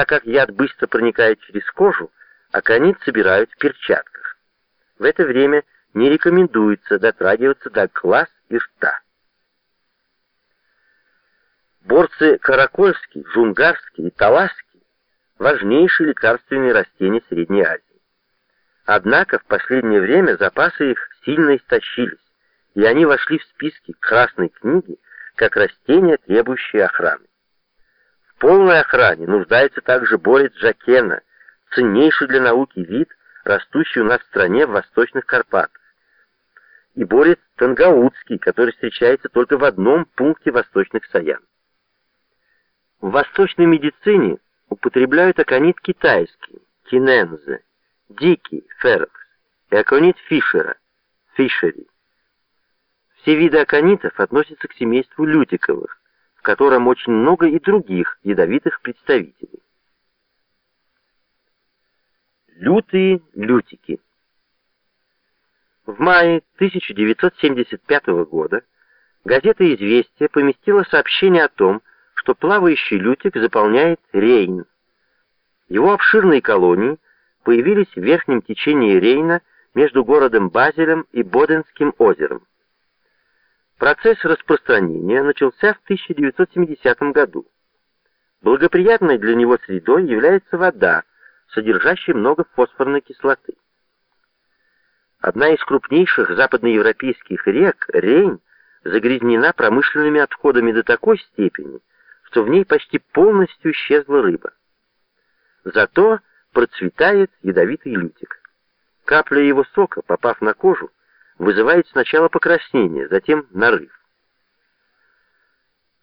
Так как яд быстро проникает через кожу, аконит собирают в перчатках. В это время не рекомендуется дотрагиваться до глаз и рта. Борцы каракольский, джунгарский и таласский – важнейшие лекарственные растения Средней Азии. Однако в последнее время запасы их сильно истощились, и они вошли в списки Красной книги как растения, требующие охраны. Полной охране нуждается также борец Жакена, ценнейший для науки вид, растущий у нас в стране в Восточных Карпатах, и борец Тангаутский, который встречается только в одном пункте Восточных Саян. В восточной медицине употребляют аконит китайский, кинензе, дикий, ферокс, и аконит Фишера, фишери. Все виды аконитов относятся к семейству лютиковых, в котором очень много и других ядовитых представителей. Лютые лютики В мае 1975 года газета «Известия» поместила сообщение о том, что плавающий лютик заполняет Рейн. Его обширные колонии появились в верхнем течении Рейна между городом Базелем и Боденским озером. Процесс распространения начался в 1970 году. Благоприятной для него средой является вода, содержащая много фосфорной кислоты. Одна из крупнейших западноевропейских рек, Рейн, загрязнена промышленными отходами до такой степени, что в ней почти полностью исчезла рыба. Зато процветает ядовитый лютик. Капля его сока, попав на кожу, вызывает сначала покраснение, затем нарыв.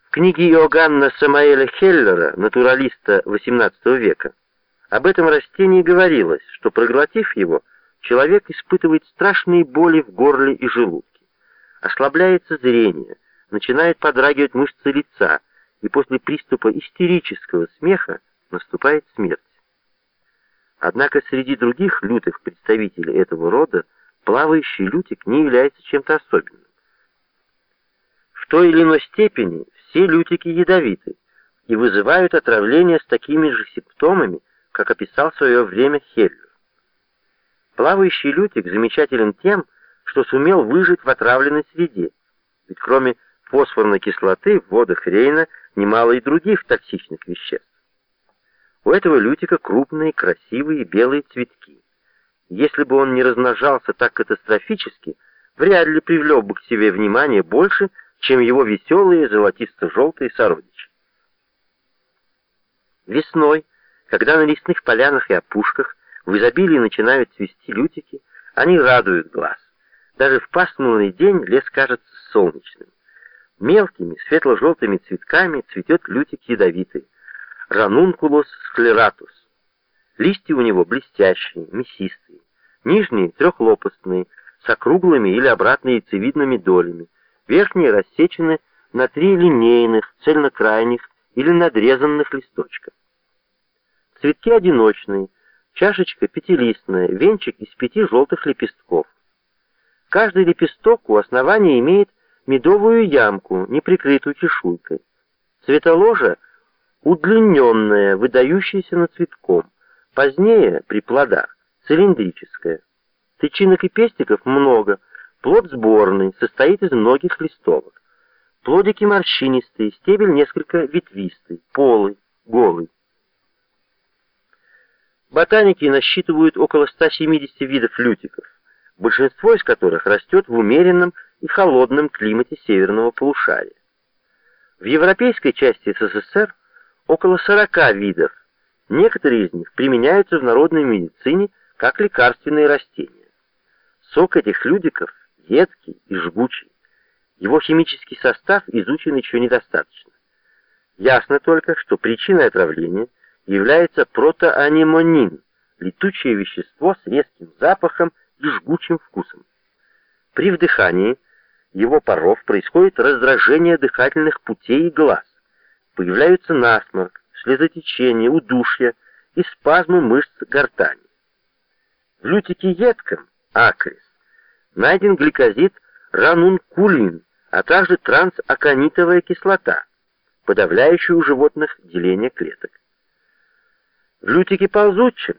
В книге Иоганна Самаэля Хеллера, натуралиста XVIII века, об этом растении говорилось, что проглотив его, человек испытывает страшные боли в горле и желудке. Ослабляется зрение, начинает подрагивать мышцы лица, и после приступа истерического смеха наступает смерть. Однако среди других лютых представителей этого рода плавающий лютик не является чем-то особенным. В той или иной степени все лютики ядовиты и вызывают отравление с такими же симптомами, как описал в свое время Хеллер. Плавающий лютик замечателен тем, что сумел выжить в отравленной среде, ведь кроме фосфорной кислоты в водах Рейна немало и других токсичных веществ. У этого лютика крупные, красивые белые цветки. Если бы он не размножался так катастрофически, вряд ли привлек бы к себе внимание больше, чем его веселые золотисто-желтые сородичи. Весной, когда на лесных полянах и опушках в изобилии начинают цвести лютики, они радуют глаз. Даже в пасмурный день лес кажется солнечным. Мелкими светло-желтыми цветками цветет лютик ядовитый, ранункулус склератус. Листья у него блестящие, мясистые, нижние трехлопастные, с округлыми или обратно яйцевидными долями, верхние рассечены на три линейных, цельнокрайних или надрезанных листочка. Цветки одиночные, чашечка пятилистная, венчик из пяти желтых лепестков. Каждый лепесток у основания имеет медовую ямку, не прикрытую чешуйкой. Цветоложа удлиненная, выдающаяся над цветком. Позднее, при плодах, цилиндрическая. Тычинок и пестиков много, плод сборный, состоит из многих листовок. Плодики морщинистые, стебель несколько ветвистый, полый, голый. Ботаники насчитывают около 170 видов лютиков, большинство из которых растет в умеренном и холодном климате северного полушария. В европейской части СССР около 40 видов. Некоторые из них применяются в народной медицине как лекарственные растения. Сок этих людиков едкий и жгучий. Его химический состав изучен еще недостаточно. Ясно только, что причиной отравления является протоанимонин, летучее вещество с резким запахом и жгучим вкусом. При вдыхании его паров происходит раздражение дыхательных путей и глаз. Появляются насморк, слезотечение, удушье и спазмы мышц гортани. В лютике едком, акрис, найден гликозид ранункулин, а также трансаконитовая кислота, подавляющая у животных деление клеток. Лютики ползучим,